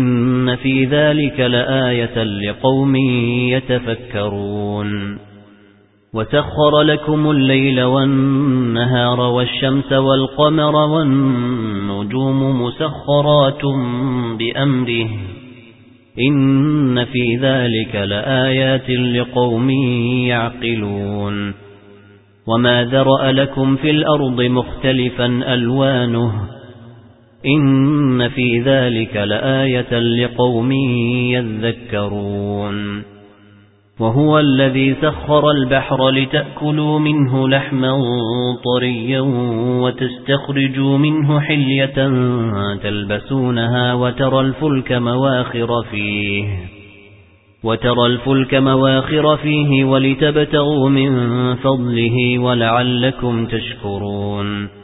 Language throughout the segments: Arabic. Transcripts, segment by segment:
إن في ذلك لآية لقوم يتفكرون. وسخر لكم الليل والنهار والشمس والقمر والنجوم مسخرات بأمره. إن في ذلك لآيات لقوم يعقلون. وما ذرأ لكم في الأرض مختلفا ألوانه. إن في ذلك لآية لقوم يذكرون. وهو الذي سخر البحر لتأكلوا منه لحما طريا وتستخرجوا منه حلية تلبسونها وترى الفلك مواخر فيه. وترى الفلك مواخر فيه ولتبتغوا من فضله ولعلكم تشكرون.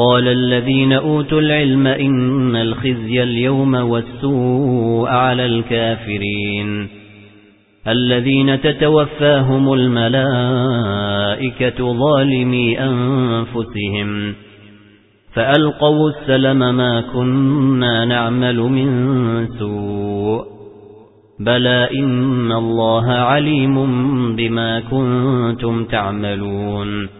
قال الذين أوتوا العلم إن الخزي اليوم والسوء على الكافرين. الذين تتوفاهم الملائكة ظالمي أنفسهم. فألقوا السلم ما كنا نعمل من سوء. بلى إن الله عليم بما كنتم تعملون.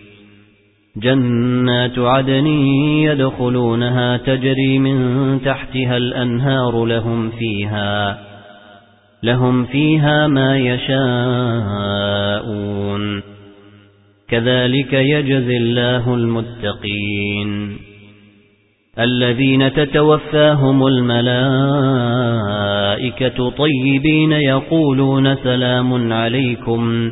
جنات عدن يدخلونها تجري من تحتها الأنهار لهم فيها لهم فيها ما يشاءون. كذلك يجزي الله المتقين. الذين تتوفاهم الملائكة طيبين يقولون سلام عليكم.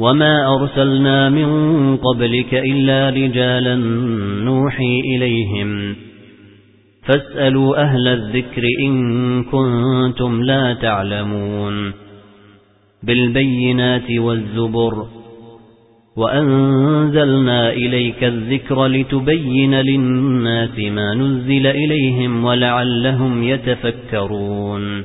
وما أرسلنا من قبلك إلا رجالا نوحي إليهم فاسألوا أهل الذكر إن كنتم لا تعلمون بالبينات والزبر وأنزلنا إليك الذكر لتبين للناس ما نزل إليهم ولعلهم يتفكرون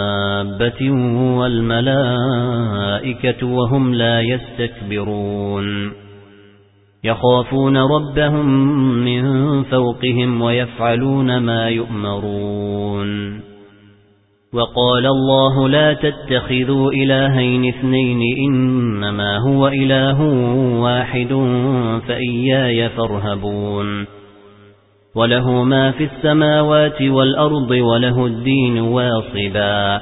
والملائكة وهم لا يستكبرون. يخافون ربهم من فوقهم ويفعلون ما يؤمرون. وقال الله لا تتخذوا إلهين اثنين إنما هو إله واحد فإياي فارهبون. وله ما في السماوات والأرض وله الدين واصبا.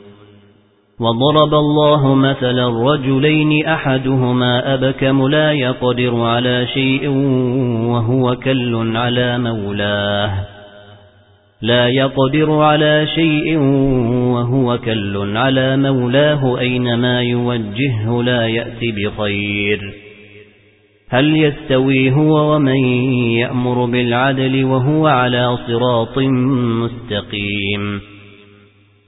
وضرب الله مثلا رجلين أحدهما أبكم لا يقدر على شيء وهو كل على مولاه. لا يقدر على شيء وهو كل على مولاه أينما يوجهه لا يأتي بخير. هل يستوي هو ومن يأمر بالعدل وهو على صراط مستقيم؟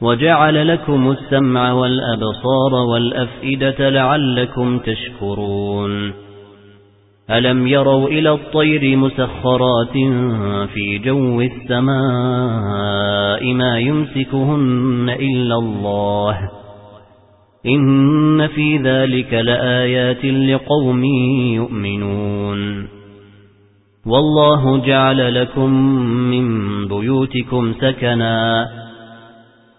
وَجَعَلَ لَكُمُ السَّمْعَ وَالْأَبْصَارَ وَالْأَفْئِدَةَ لَعَلَّكُمْ تَشْكُرُونَ. أَلَمْ يَرَوْا إِلَى الطَّيْرِ مُسَخَّرَاتٍ فِي جَوِّ السَّمَاءِ مَا يُمْسِكُهُنَّ إِلَّا اللَّهُ؟ إِنَّ فِي ذَلِكَ لَآيَاتٍ لِقَوْمٍ يُؤْمِنُونَ. وَاللَّهُ جَعَلَ لَكُم مِّن بُيُوتِكُمْ سَكَنًا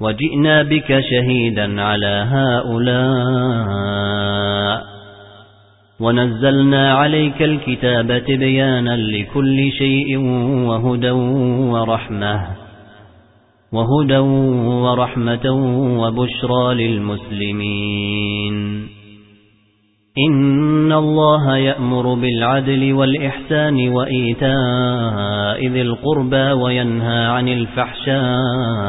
وجئنا بك شهيدا على هؤلاء. ونزلنا عليك الكتاب تبيانا لكل شيء وهدى ورحمة وهدى ورحمة وبشرى للمسلمين. إن الله يأمر بالعدل والإحسان وإيتاء ذي القربى وينهى عن الفحشاء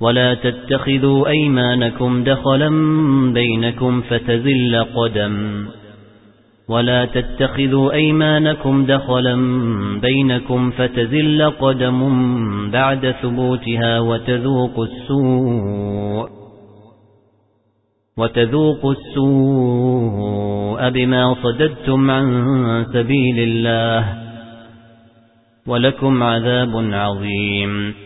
ولا تتخذوا أيمانكم دخلا بينكم فتزل قدم ولا تتخذوا أيمانكم دخلا بينكم فتزل قدم بعد ثبوتها وتذوقوا السوء وتذوقوا السوء بما صددتم عن سبيل الله ولكم عذاب عظيم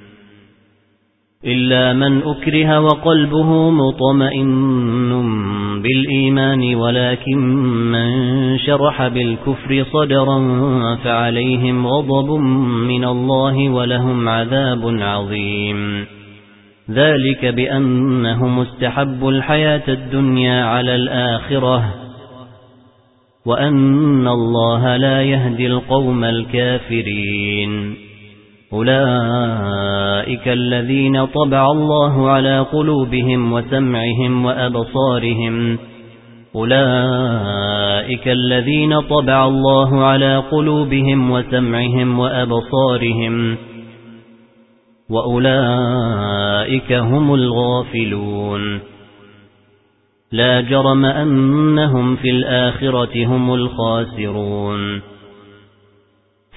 إلا من أكره وقلبه مطمئن بالإيمان ولكن من شرح بالكفر صدرا فعليهم غضب من الله ولهم عذاب عظيم. ذلك بأنهم استحبوا الحياة الدنيا على الآخرة وأن الله لا يهدي القوم الكافرين. أولئك الذين طبع الله على قلوبهم وسمعهم وأبصارهم. أولئك الذين طبع الله على قلوبهم وسمعهم وأبصارهم. وأولئك هم الغافلون. لا جرم أنهم في الآخرة هم الخاسرون.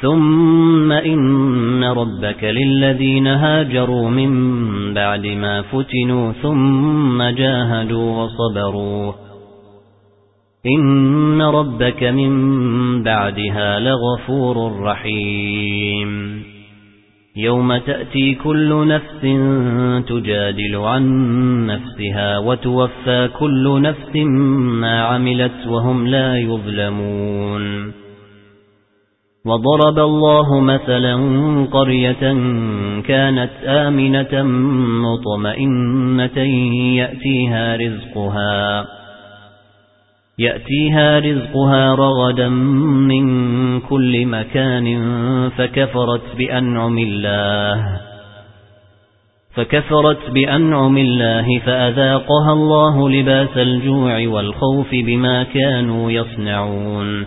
ثُمَّ إِنَّ رَبَّكَ لِلَّذِينَ هَاجَرُوا مِن بَعْدِ مَا فُتِنُوا ثُمَّ جَاهَدُوا وَصَبَرُوا إِنَّ رَبَّكَ مِن بَعْدِهَا لَغَفُورٌ رَّحِيمٌ يَوْمَ تَأْتِي كُلُّ نَفْسٍ تُجَادِلُ عَن نَّفْسِهَا وَتُوَفَّى كُلُّ نَفْسٍ مَّا عَمِلَتْ وَهُمْ لَا يُظْلَمُونَ وضرب الله مثلا قرية كانت آمنة مطمئنة يأتيها رزقها يأتيها رزقها رغدا من كل مكان فكفرت بأنعم الله فكفرت بأنعم الله فأذاقها الله لباس الجوع والخوف بما كانوا يصنعون.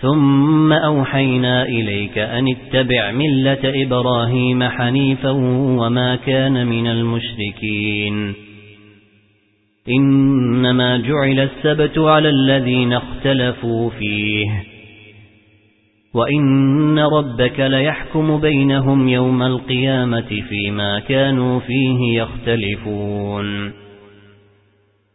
ثم أوحينا إليك أن اتبع ملة إبراهيم حنيفا وما كان من المشركين. إنما جعل السبت على الذين اختلفوا فيه. وَإِنَّ رَبَّكَ لَيَحْكُمُ بَيْنَهُمْ يَوْمَ الْقِيَامَةِ فِيمَا كَانُوا فِيهِ يَخْتَلِفُونَ.